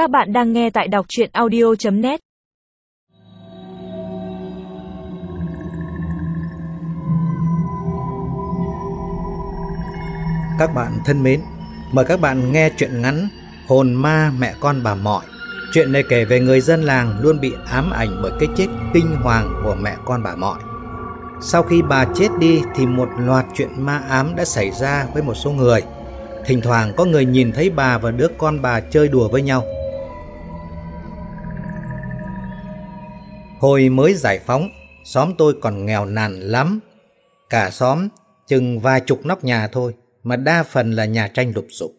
Các bạn đang nghe tại đọc chuyện audio.net Các bạn thân mến, mời các bạn nghe chuyện ngắn Hồn ma mẹ con bà mọi. Chuyện này kể về người dân làng luôn bị ám ảnh bởi cái chết kinh hoàng của mẹ con bà mọi. Sau khi bà chết đi thì một loạt chuyện ma ám đã xảy ra với một số người. Thỉnh thoảng có người nhìn thấy bà và đứa con bà chơi đùa với nhau. Hồi mới giải phóng, xóm tôi còn nghèo nàn lắm. Cả xóm chừng vài chục nóc nhà thôi, mà đa phần là nhà tranh lụp sụp.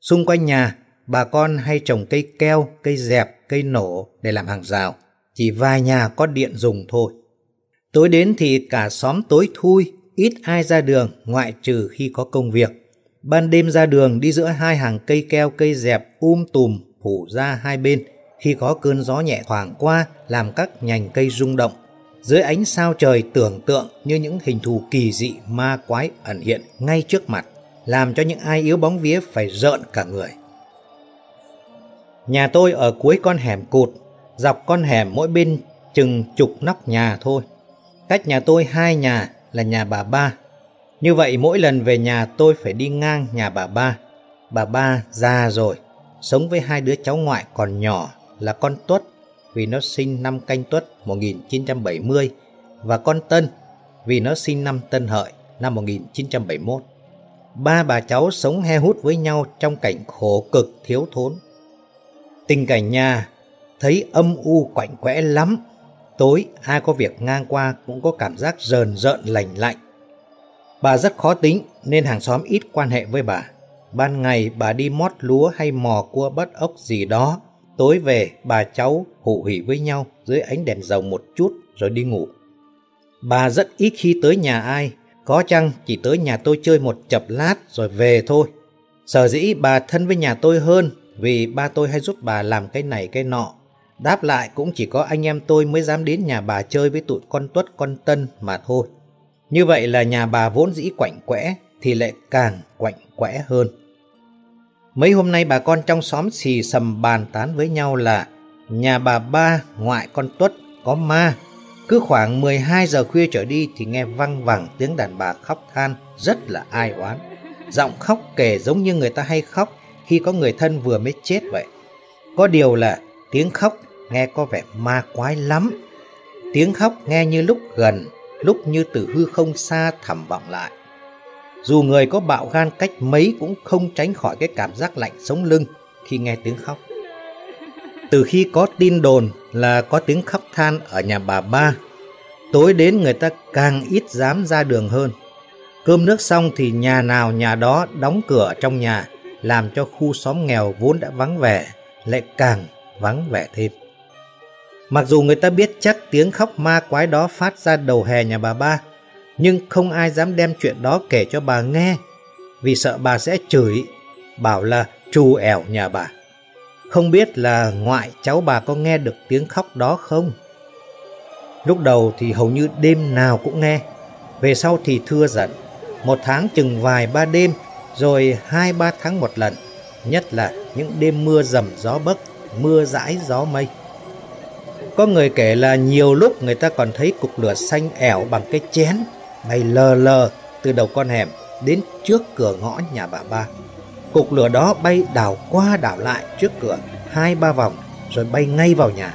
Xung quanh nhà, bà con hay trồng cây keo, cây dẹp, cây nổ để làm hàng rào. Chỉ vài nhà có điện dùng thôi. Tối đến thì cả xóm tối thui, ít ai ra đường ngoại trừ khi có công việc. Ban đêm ra đường đi giữa hai hàng cây keo cây dẹp um tùm phủ ra hai bên khi có cơn gió nhẹ thoảng qua làm các nhành cây rung động. Dưới ánh sao trời tưởng tượng như những hình thù kỳ dị ma quái ẩn hiện ngay trước mặt, làm cho những ai yếu bóng vía phải rợn cả người. Nhà tôi ở cuối con hẻm cụt, dọc con hẻm mỗi bên chừng chục nóc nhà thôi. Cách nhà tôi hai nhà là nhà bà ba. Như vậy mỗi lần về nhà tôi phải đi ngang nhà bà ba. Bà ba già rồi, sống với hai đứa cháu ngoại còn nhỏ là con Tuất, vì nó sinh năm canh Tuất 1970 và con Tân, vì nó sinh năm Tân Hợi năm 1971. Ba bà cháu sống he hút với nhau trong cảnh khổ cực thiếu thốn. Tình cảnh nhà thấy âm u quạnh quẽ lắm. Tối ai có việc ngang qua cũng có cảm giác rờn rợn lành lạnh. Bà rất khó tính nên hàng xóm ít quan hệ với bà. Ban ngày bà đi mót lúa hay mò cua bắt ốc gì đó. Tối về bà cháu hụ hỉ với nhau dưới ánh đèn dầu một chút rồi đi ngủ. Bà rất ít khi tới nhà ai, có chăng chỉ tới nhà tôi chơi một chập lát rồi về thôi. Sở dĩ bà thân với nhà tôi hơn vì ba tôi hay giúp bà làm cái này cái nọ. Đáp lại cũng chỉ có anh em tôi mới dám đến nhà bà chơi với tụi con tuất con tân mà thôi. Như vậy là nhà bà vốn dĩ quạnh quẽ thì lại càng quạnh quẽ hơn. Mấy hôm nay bà con trong xóm xì sầm bàn tán với nhau là nhà bà ba ngoại con tuất có ma. Cứ khoảng 12 giờ khuya trở đi thì nghe văng vẳng tiếng đàn bà khóc than rất là ai oán. Giọng khóc kể giống như người ta hay khóc khi có người thân vừa mới chết vậy. Có điều là tiếng khóc nghe có vẻ ma quái lắm. Tiếng khóc nghe như lúc gần, lúc như từ hư không xa thẳm vọng lại. Dù người có bạo gan cách mấy cũng không tránh khỏi cái cảm giác lạnh sống lưng khi nghe tiếng khóc. Từ khi có tin đồn là có tiếng khóc than ở nhà bà ba, tối đến người ta càng ít dám ra đường hơn. Cơm nước xong thì nhà nào nhà đó đóng cửa trong nhà, làm cho khu xóm nghèo vốn đã vắng vẻ, lại càng vắng vẻ thêm. Mặc dù người ta biết chắc tiếng khóc ma quái đó phát ra đầu hè nhà bà ba, nhưng không ai dám đem chuyện đó kể cho bà nghe, vì sợ bà sẽ chửi, bảo là trù ẻo nhà bà. Không biết là ngoại cháu bà có nghe được tiếng khóc đó không? Lúc đầu thì hầu như đêm nào cũng nghe, về sau thì thưa dần. Một tháng chừng vài ba đêm, rồi hai ba tháng một lần, nhất là những đêm mưa rầm gió bấc, mưa rãi gió mây. Có người kể là nhiều lúc người ta còn thấy cục lửa xanh ẻo bằng cái chén bay lờ lờ từ đầu con hẻm đến trước cửa ngõ nhà bà ba. Cục lửa đó bay đảo qua đảo lại trước cửa hai ba vòng rồi bay ngay vào nhà.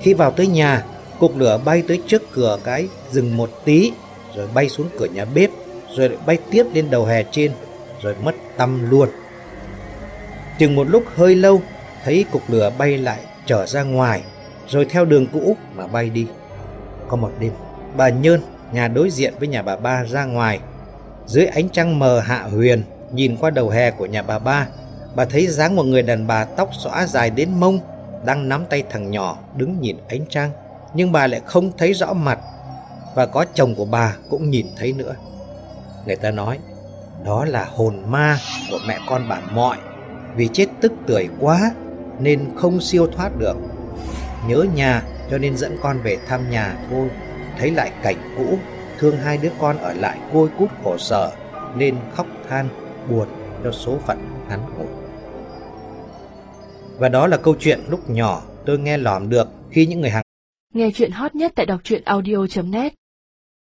Khi vào tới nhà, cục lửa bay tới trước cửa cái dừng một tí rồi bay xuống cửa nhà bếp rồi lại bay tiếp lên đầu hè trên rồi mất tâm luôn. Chừng một lúc hơi lâu thấy cục lửa bay lại trở ra ngoài rồi theo đường cũ mà bay đi. Có một đêm, bà Nhơn, nhà đối diện với nhà bà ba ra ngoài. Dưới ánh trăng mờ hạ huyền, nhìn qua đầu hè của nhà bà ba, bà thấy dáng một người đàn bà tóc xõa dài đến mông, đang nắm tay thằng nhỏ đứng nhìn ánh trăng. Nhưng bà lại không thấy rõ mặt, và có chồng của bà cũng nhìn thấy nữa. Người ta nói, đó là hồn ma của mẹ con bà mọi, vì chết tức tuổi quá nên không siêu thoát được nhớ nhà cho nên dẫn con về thăm nhà thôi thấy lại cảnh cũ, thương hai đứa con ở lại côi cút khổ sở, nên khóc than, buồn cho số phận hắn ngủ. Và đó là câu chuyện lúc nhỏ tôi nghe lỏm được khi những người hàng Nghe chuyện hot nhất tại đọc truyện audio.net